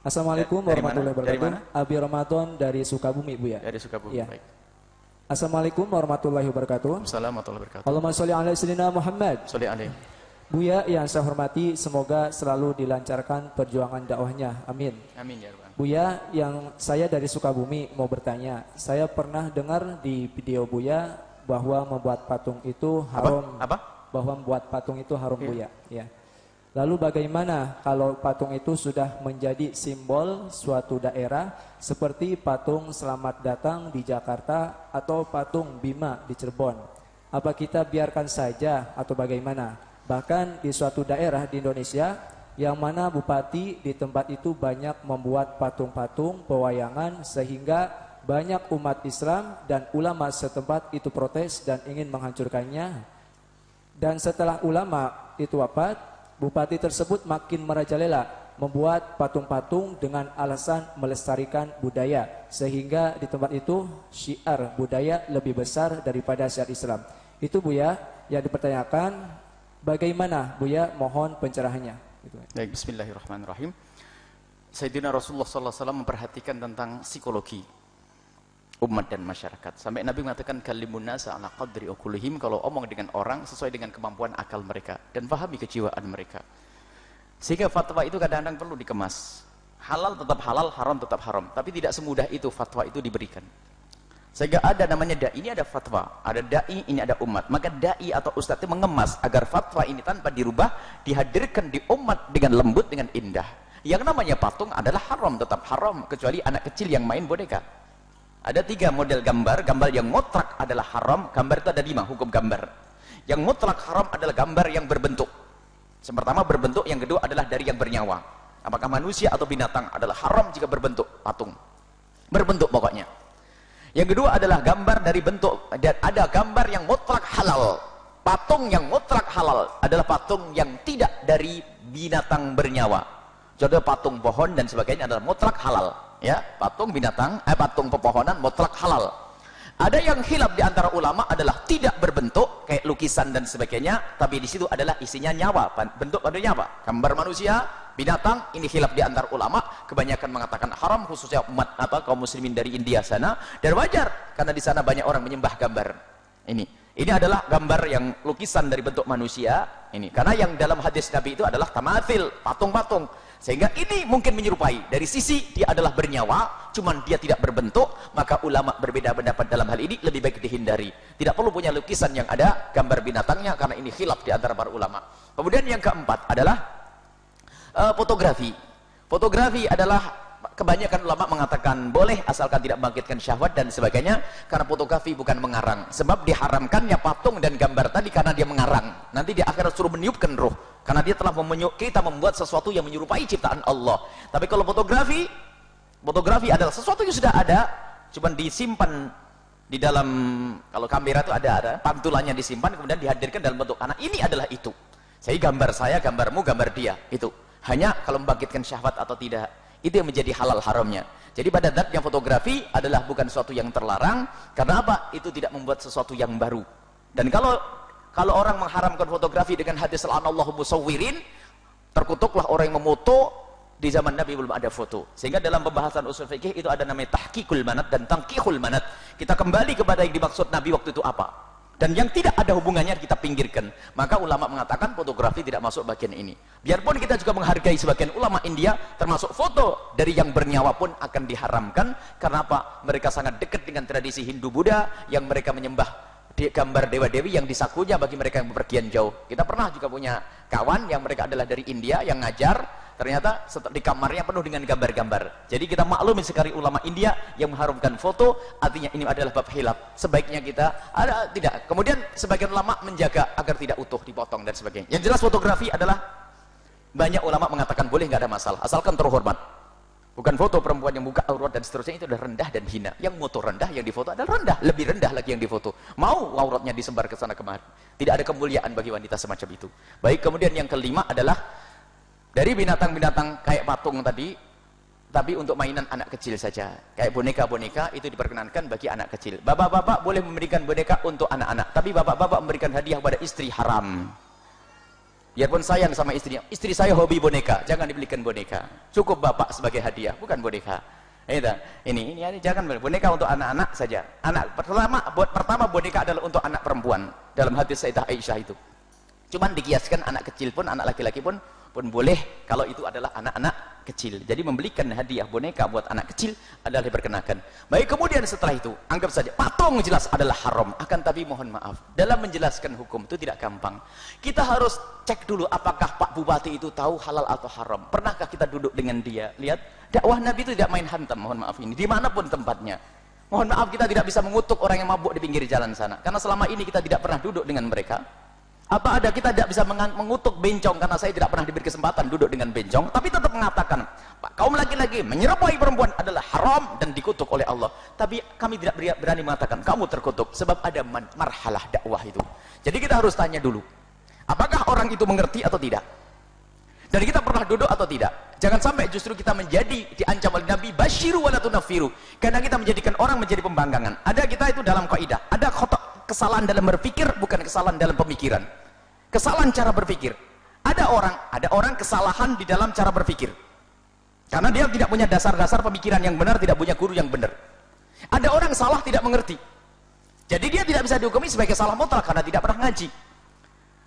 Assalamualaikum Dari warahmatullahi wabarakatuh. Abi Ramadan dari Sukabumi, Bu ya. Dari Sukabumi. Iya. Baik. Assalamualaikum warahmatullahi wabarakatuh. Assalamualaikum warahmatullahi wabarakatuh. Allahumma sholli ala sayyidina Muhammad. Sholli alaihi. Buya yang saya hormati, semoga selalu dilancarkan perjuangan dakwahnya. Amin. Amin ya Rabbal. Buya, yang saya dari Sukabumi mau bertanya. Saya pernah dengar di video Buya bahwa membuat patung itu haram. Apa? Bahwa membuat patung itu haram Buya. Ya. Lalu bagaimana kalau patung itu sudah menjadi simbol suatu daerah seperti patung Selamat Datang di Jakarta atau patung Bima di Cirebon? Apa kita biarkan saja atau bagaimana? Bahkan di suatu daerah di Indonesia yang mana bupati di tempat itu banyak membuat patung-patung pewayangan sehingga banyak umat Islam dan ulama setempat itu protes dan ingin menghancurkannya. Dan setelah ulama itu wafat, bupati tersebut makin merajalela membuat patung-patung dengan alasan melestarikan budaya sehingga di tempat itu syiar budaya lebih besar daripada syiar Islam. Itu Buya yang dipertanyakan bagaimana Buya mohon pencerahannya. Gitu. Baik, bismillahirrahmanirrahim. Sayyidina Rasulullah wasallam memperhatikan tentang psikologi umat dan masyarakat. Sampai Nabi mengatakan kalimun nasa ala qadri ukulihim kalau omong dengan orang sesuai dengan kemampuan akal mereka dan pahami kejiwaan mereka. Sehingga fatwa itu kadang-kadang perlu dikemas. Halal tetap halal, haram tetap haram. Tapi tidak semudah itu fatwa itu diberikan. Sehingga ada namanya da'i, ini ada fatwa. Ada da'i, ini ada umat. Maka da'i atau ustadz itu mengemas agar fatwa ini tanpa dirubah, dihadirkan di umat dengan lembut, dengan indah. Yang namanya patung adalah haram, tetap haram. Kecuali anak kecil yang main boneka. Ada tiga model gambar. Gambar yang mutlak adalah haram. Gambar itu ada lima, hukum gambar. Yang mutlak haram adalah gambar yang berbentuk. Yang pertama berbentuk, yang kedua adalah dari yang bernyawa. Apakah manusia atau binatang adalah haram jika berbentuk patung. Berbentuk pokoknya. Yang kedua adalah gambar dari bentuk dan ada gambar yang mutlak halal. Patung yang mutlak halal adalah patung yang tidak dari binatang bernyawa. Contoh patung pohon dan sebagainya adalah mutlak halal. Ya, patung binatang, eh, patung pepohonan mutlak halal. Ada yang hilaf di antara ulama adalah tidak berbentuk kayak lukisan dan sebagainya, tapi di situ adalah isinya nyawa, bentuk pada nyawa. Gambar manusia, binatang, ini hilaf di antara ulama, kebanyakan mengatakan haram khususnya umat apa kaum muslimin dari India sana dan wajar karena di sana banyak orang menyembah gambar. Ini. Ini adalah gambar yang lukisan dari bentuk manusia ini. Karena yang dalam hadis Nabi itu adalah tamathil, patung-patung. Sehingga ini mungkin menyerupai. Dari sisi dia adalah bernyawa, cuman dia tidak berbentuk, maka ulama berbeda pendapat dalam hal ini lebih baik dihindari. Tidak perlu punya lukisan yang ada gambar binatangnya karena ini khilaf di antara para ulama. Kemudian yang keempat adalah uh, fotografi. Fotografi adalah kebanyakan ulama mengatakan boleh asalkan tidak membangkitkan syahwat dan sebagainya karena fotografi bukan mengarang. Sebab diharamkannya patung dan gambar tadi karena dia mengarang. Nanti di akhirat suruh meniupkan roh karena dia telah memenyuk, kita membuat sesuatu yang menyerupai ciptaan Allah. Tapi kalau fotografi fotografi adalah sesuatu yang sudah ada cuman disimpan di dalam kalau kamera itu ada ada pantulannya disimpan kemudian dihadirkan dalam bentuk anak. Ini adalah itu. Saya gambar saya gambarmu gambar dia. Itu. Hanya kalau membangkitkan syahwat atau tidak itu yang menjadi halal haramnya. Jadi pada zat yang fotografi adalah bukan sesuatu yang terlarang. Karena apa? itu tidak membuat sesuatu yang baru. Dan kalau kalau orang mengharamkan fotografi dengan hadis la'anallahu musawwirin terkutuklah orang yang memoto di zaman Nabi belum ada foto. Sehingga dalam pembahasan usul fikih itu ada namanya tahqiqul manat dan tangkihul manat. Kita kembali kepada yang dimaksud Nabi waktu itu apa dan yang tidak ada hubungannya kita pinggirkan. Maka ulama mengatakan fotografi tidak masuk bagian ini. Biarpun kita juga menghargai sebagian ulama India termasuk foto dari yang bernyawa pun akan diharamkan. Karena apa? mereka sangat dekat dengan tradisi Hindu Buddha yang mereka menyembah gambar dewa-dewi yang disakunya bagi mereka yang bepergian jauh. Kita pernah juga punya kawan yang mereka adalah dari India yang ngajar ternyata di kamarnya penuh dengan gambar-gambar. Jadi kita maklumi sekali ulama India yang mengharumkan foto artinya ini adalah bab hilaf sebaiknya kita ada tidak. Kemudian sebagian ulama menjaga agar tidak utuh dipotong dan sebagainya. Yang jelas fotografi adalah banyak ulama mengatakan boleh nggak ada masalah. Asalkan terhormat. Bukan foto perempuan yang buka aurat dan seterusnya itu adalah rendah dan hina. Yang foto rendah yang difoto adalah rendah. Lebih rendah lagi yang difoto. Mau auratnya disebar ke sana kemari. Tidak ada kemuliaan bagi wanita semacam itu. Baik kemudian yang kelima adalah dari binatang-binatang kayak patung tadi tapi untuk mainan anak kecil saja kayak boneka-boneka itu diperkenankan bagi anak kecil bapak-bapak boleh memberikan boneka untuk anak-anak tapi bapak-bapak memberikan hadiah kepada istri haram Biarpun sayang sama istrinya, istri saya hobi boneka, jangan dibelikan boneka. Cukup bapak sebagai hadiah, bukan boneka. Ini, ini, ini jangan boneka untuk anak-anak saja. Anak pertama, buat pertama boneka adalah untuk anak perempuan dalam hati Sayyidah Aisyah itu. Cuman dikiaskan anak kecil pun, anak laki-laki pun pun boleh kalau itu adalah anak-anak kecil. Jadi membelikan hadiah boneka buat anak kecil adalah diperkenakan. Baik kemudian setelah itu, anggap saja patung jelas adalah haram. Akan tapi mohon maaf, dalam menjelaskan hukum itu tidak gampang. Kita harus cek dulu apakah Pak Bupati itu tahu halal atau haram. Pernahkah kita duduk dengan dia? Lihat, dakwah Nabi itu tidak main hantam, mohon maaf ini. Di mana pun tempatnya. Mohon maaf kita tidak bisa mengutuk orang yang mabuk di pinggir jalan sana. Karena selama ini kita tidak pernah duduk dengan mereka apa ada kita tidak bisa mengutuk bencong karena saya tidak pernah diberi kesempatan duduk dengan bencong, tapi tetap mengatakan, Pak, kaum laki-laki menyerupai perempuan adalah haram dan dikutuk oleh Allah. Tapi kami tidak berani mengatakan kamu terkutuk sebab ada marhalah dakwah itu. Jadi kita harus tanya dulu, apakah orang itu mengerti atau tidak? Dan kita pernah duduk atau tidak? Jangan sampai justru kita menjadi diancam oleh Nabi basyiru wala tunafiru. Karena kita menjadikan orang menjadi pembangkangan. Ada kita itu dalam kaidah, ada kotak kesalahan dalam berpikir bukan kesalahan dalam pemikiran. Kesalahan cara berpikir. Ada orang ada orang kesalahan di dalam cara berpikir. Karena dia tidak punya dasar-dasar pemikiran yang benar tidak punya guru yang benar. Ada orang salah tidak mengerti. Jadi dia tidak bisa dihukumi sebagai salah mutlak karena tidak pernah ngaji.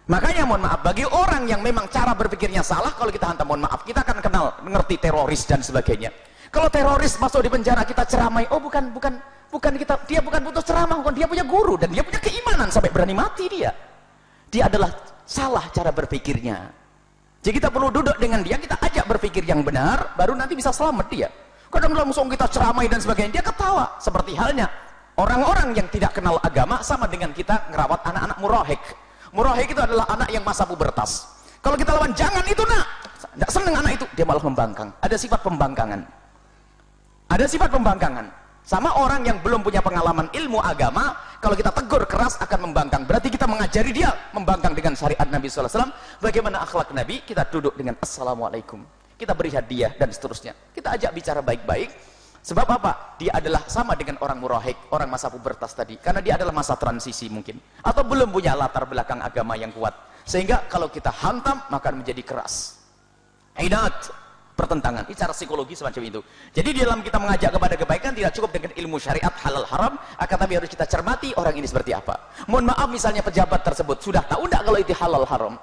Makanya mohon maaf bagi orang yang memang cara berpikirnya salah kalau kita hantam mohon maaf kita akan kenal mengerti teroris dan sebagainya. Kalau teroris masuk di penjara kita ceramai oh bukan bukan bukan kita dia bukan butuh ceramah bukan. Dia punya guru dan dia punya keimanan sampai berani mati dia. Dia adalah salah cara berpikirnya. Jadi kita perlu duduk dengan dia kita ajak berpikir yang benar baru nanti bisa selamat dia. Kadang langsung kita ceramai dan sebagainya dia ketawa seperti halnya. Orang-orang yang tidak kenal agama sama dengan kita ngerawat anak-anak murahik. Murahik itu adalah anak yang masa pubertas. Kalau kita lawan jangan itu nak. Tidak senang anak itu dia malah membangkang. Ada sifat pembangkangan. Ada sifat pembangkangan sama orang yang belum punya pengalaman ilmu agama kalau kita tegur keras akan membangkang. Berarti kita mengajari dia membangkang dengan syariat Nabi SAW bagaimana akhlak Nabi? Kita duduk dengan Assalamualaikum. Kita beri hadiah dan seterusnya. Kita ajak bicara baik-baik. Sebab apa? dia adalah sama dengan orang murahik orang masa pubertas tadi. Karena dia adalah masa transisi mungkin. Atau belum punya latar belakang agama yang kuat. Sehingga kalau kita hantam maka menjadi keras. Inat pertentangan. Ini cara psikologi semacam itu. Jadi di dalam kita mengajak kepada kebaikan tidak cukup dengan ilmu syariat halal haram. Akan tapi harus kita cermati orang ini seperti apa. Mohon maaf misalnya pejabat tersebut sudah tahu tidak kalau itu halal haram?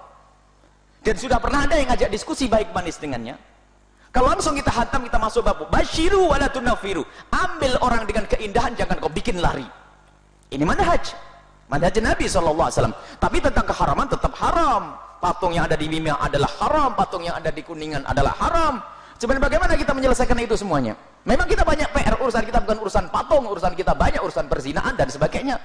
Dan sudah pernah ada yang ngajak diskusi baik manis dengannya. Kalau langsung kita hantam kita masuk bab basyiru wala tunafiru. Ambil orang dengan keindahan jangan kau bikin lari. Ini manhaj. Manhaj Nabi SAW tapi tentang keharaman tetap haram patung yang ada di Mimia adalah haram, patung yang ada di Kuningan adalah haram. Sebenarnya bagaimana kita menyelesaikan itu semuanya? Memang kita banyak PR, urusan kita bukan urusan patung, urusan kita banyak urusan perzinaan dan sebagainya.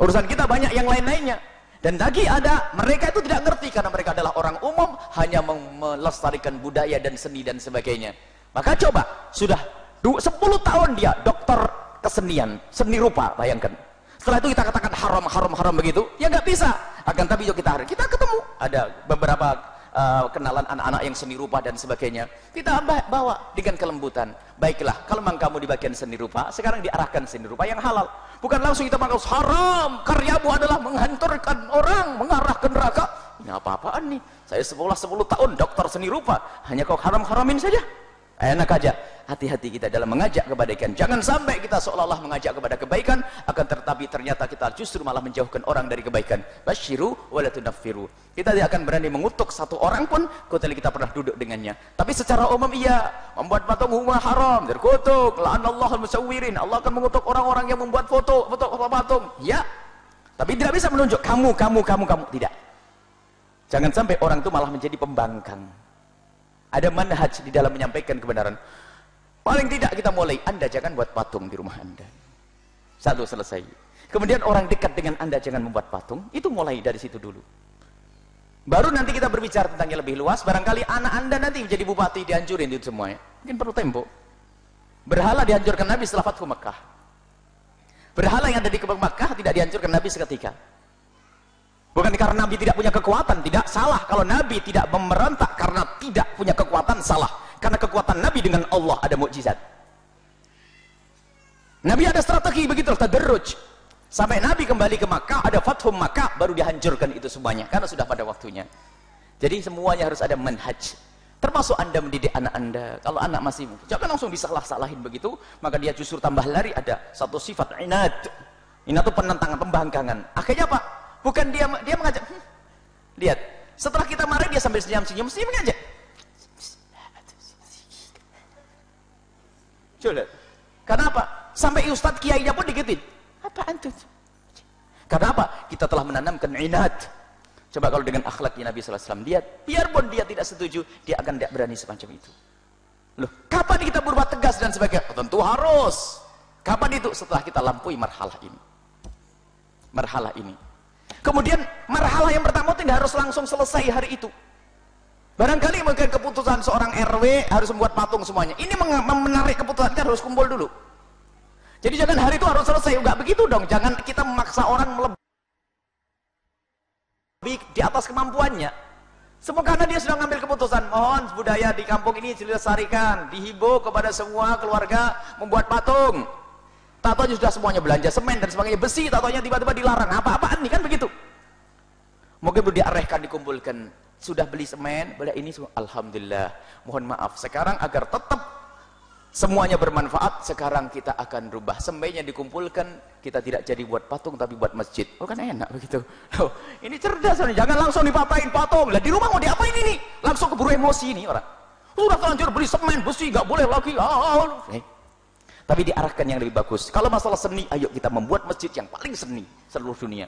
Urusan kita banyak yang lain-lainnya. Dan lagi ada, mereka itu tidak ngerti karena mereka adalah orang umum, hanya melestarikan budaya dan seni dan sebagainya. Maka coba, sudah 10 tahun dia dokter kesenian, seni rupa, bayangkan setelah itu kita katakan haram haram haram begitu. Ya nggak bisa. Akan tapi yuk kita kita ketemu. Ada beberapa uh, kenalan anak-anak yang seni rupa dan sebagainya. Kita bawa dengan kelembutan. Baiklah kalau memang kamu di bagian seni rupa sekarang diarahkan seni rupa yang halal. Bukan langsung kita mengatakan haram karyamu adalah menghancurkan orang mengarah ke neraka. Ini apa-apaan nih? Saya sekolah 10 tahun dokter seni rupa. Hanya kau haram-haramin saja enak aja. Hati-hati kita dalam mengajak kebaikan jangan sampai kita seolah-olah mengajak kepada kebaikan akan tetapi ternyata kita justru malah menjauhkan orang dari kebaikan. Basyiru walatunaffiru kita tidak akan berani mengutuk satu orang pun kecuali kita pernah duduk dengannya. Tapi secara umum iya. Membuat patung rumah haram terkutuk. La'anallahu al-musawwirin. Allah akan mengutuk orang-orang yang membuat foto foto patung. Ya. Tapi tidak bisa menunjuk kamu kamu kamu kamu. Tidak. Jangan sampai orang itu malah menjadi pembangkang ada manhaj di dalam menyampaikan kebenaran. Paling tidak kita mulai, Anda jangan buat patung di rumah Anda. Satu selesai. Kemudian orang dekat dengan Anda jangan membuat patung, itu mulai dari situ dulu. Baru nanti kita berbicara tentang yang lebih luas, barangkali anak Anda nanti menjadi bupati dihancurin itu semuanya. Mungkin perlu tembok. Berhala dihancurkan Nabi setelah Fathu Mekah. Berhala yang ada di Mekah tidak dihancurkan Nabi seketika. Bukan karena Nabi tidak punya kekuatan, tidak salah. Kalau Nabi tidak memerantak karena tidak punya kekuatan, salah. Karena kekuatan Nabi dengan Allah ada mukjizat. Nabi ada strategi begitu, tadarruj. Sampai Nabi kembali ke Makkah, ada Fathum Makkah, baru dihancurkan itu semuanya. Karena sudah pada waktunya. Jadi semuanya harus ada manhaj. Termasuk anda mendidik anak anda. Kalau anak masih, jangan langsung disalah-salahin begitu. Maka dia justru tambah lari ada satu sifat inat. Inat itu penentangan, pembangkangan. Akhirnya apa? Bukan dia dia mengajak. Hmm, lihat, setelah kita marah dia sambil senyum-senyum, senyum mengajak. Coba. Karena apa? Sampai ustadz kiainya pun dikitin. Apa antum? Karena apa? Kita telah menanamkan inat. Coba kalau dengan akhlaknya Nabi SAW, dia biarpun dia tidak setuju, dia akan tidak berani semacam itu. Loh, kapan kita berbuat tegas dan sebagainya? Oh, tentu harus. Kapan itu? Setelah kita lampaui marhalah ini. Marhalah ini. Kemudian marhalah yang pertama tidak harus langsung selesai hari itu. Barangkali mungkin keputusan seorang RW harus membuat patung semuanya. Ini menarik keputusan kita harus kumpul dulu. Jadi jangan hari itu harus selesai. Enggak begitu dong. Jangan kita memaksa orang melebih di atas kemampuannya. Semua karena dia sudah mengambil keputusan, mohon budaya di kampung ini dilestarikan, dihimbau kepada semua keluarga membuat patung. Tatonya sudah semuanya belanja semen dan sebagainya, besi tatonya tiba-tiba dilarang. Apa-apaan nih kan begitu. Mungkin perlu diarahkan, dikumpulkan. Sudah beli semen, boleh ini semua. Alhamdulillah. Mohon maaf. Sekarang agar tetap semuanya bermanfaat sekarang kita akan rubah sembahnya dikumpulkan kita tidak jadi buat patung tapi buat masjid oh kan enak begitu oh, ini cerdas jangan langsung dipatahin patung lah di rumah mau diapain ini langsung keburu emosi ini orang sudah terlanjur beli semen besi gak boleh lagi ah, eh. Tapi diarahkan yang lebih bagus kalau masalah seni ayo kita membuat masjid yang paling seni seluruh dunia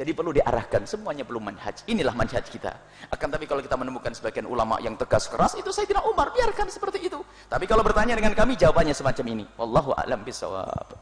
jadi perlu diarahkan, semuanya perlu manhaj. Inilah manhaj kita. Akan tapi kalau kita menemukan sebagian ulama yang tegas keras, itu saya tidak Umar, biarkan seperti itu. Tapi kalau bertanya dengan kami, jawabannya semacam ini. Wallahu a'lam bisawab.